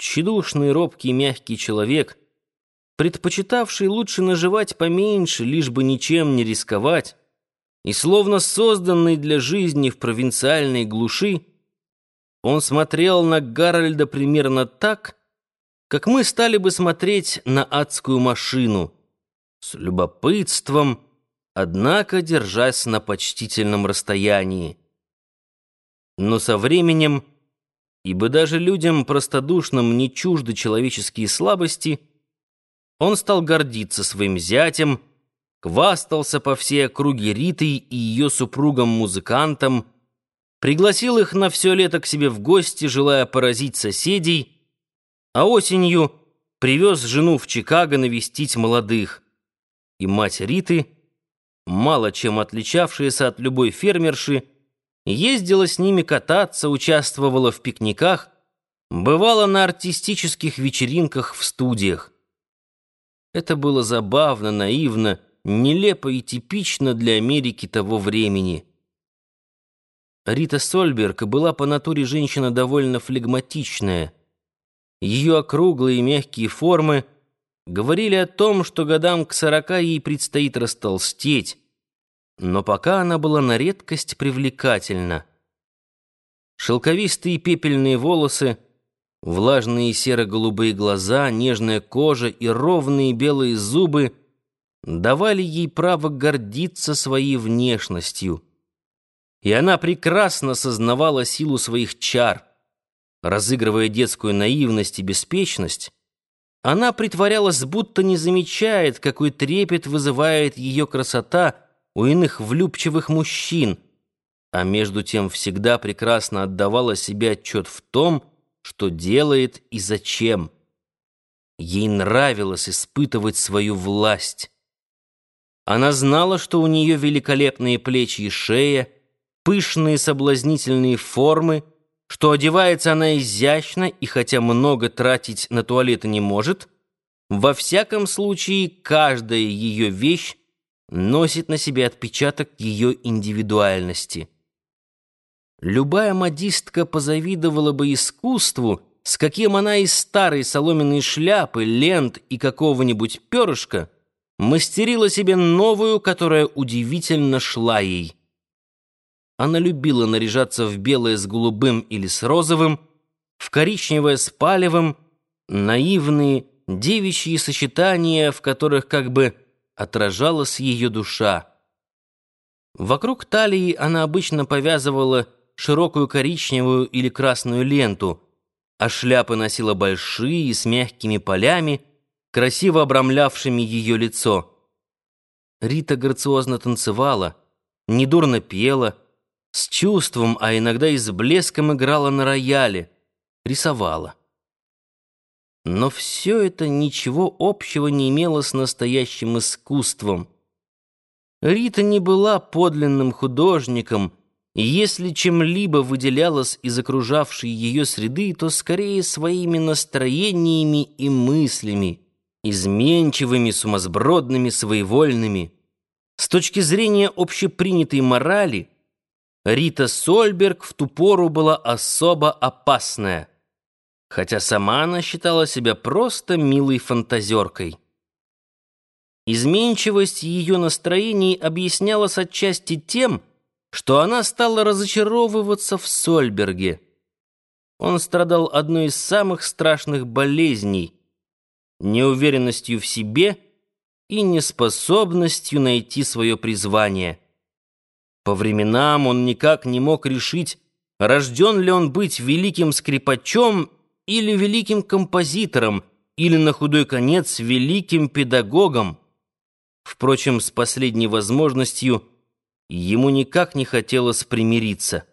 Тщедушный, робкий, мягкий человек, предпочитавший лучше наживать поменьше, лишь бы ничем не рисковать, и словно созданный для жизни в провинциальной глуши, он смотрел на Гарольда примерно так, как мы стали бы смотреть на адскую машину, с любопытством, однако держась на почтительном расстоянии. Но со временем, ибо даже людям простодушным не чужды человеческие слабости, он стал гордиться своим зятем, хвастался по всей округе Ритой и ее супругам-музыкантам, пригласил их на все лето к себе в гости, желая поразить соседей, а осенью привез жену в Чикаго навестить молодых. И мать Риты, мало чем отличавшаяся от любой фермерши, ездила с ними кататься, участвовала в пикниках, бывала на артистических вечеринках в студиях. Это было забавно, наивно, нелепо и типично для Америки того времени. Рита Сольберг была по натуре женщина довольно флегматичная. Ее округлые мягкие формы говорили о том, что годам к сорока ей предстоит растолстеть, но пока она была на редкость привлекательна. Шелковистые пепельные волосы, влажные серо-голубые глаза, нежная кожа и ровные белые зубы давали ей право гордиться своей внешностью. И она прекрасно сознавала силу своих чар. Разыгрывая детскую наивность и беспечность, она притворялась, будто не замечает, какой трепет вызывает ее красота — у иных влюбчивых мужчин, а между тем всегда прекрасно отдавала себе отчет в том, что делает и зачем. Ей нравилось испытывать свою власть. Она знала, что у нее великолепные плечи и шея, пышные соблазнительные формы, что одевается она изящно и хотя много тратить на туалеты не может, во всяком случае каждая ее вещь носит на себе отпечаток ее индивидуальности. Любая модистка позавидовала бы искусству, с каким она из старой соломенной шляпы, лент и какого-нибудь перышка мастерила себе новую, которая удивительно шла ей. Она любила наряжаться в белое с голубым или с розовым, в коричневое с палевым, наивные девичьи сочетания, в которых как бы отражалась ее душа. Вокруг талии она обычно повязывала широкую коричневую или красную ленту, а шляпы носила большие, с мягкими полями, красиво обрамлявшими ее лицо. Рита грациозно танцевала, недурно пела, с чувством, а иногда и с блеском играла на рояле, рисовала. Но все это ничего общего не имело с настоящим искусством. Рита не была подлинным художником, и если чем-либо выделялась из окружавшей ее среды, то скорее своими настроениями и мыслями, изменчивыми, сумасбродными, своевольными. С точки зрения общепринятой морали, Рита Сольберг в ту пору была особо опасная хотя сама она считала себя просто милой фантазеркой. Изменчивость ее настроений объяснялась отчасти тем, что она стала разочаровываться в Сольберге. Он страдал одной из самых страшных болезней — неуверенностью в себе и неспособностью найти свое призвание. По временам он никак не мог решить, рожден ли он быть великим скрипачом или великим композитором, или на худой конец великим педагогом. Впрочем, с последней возможностью ему никак не хотелось примириться.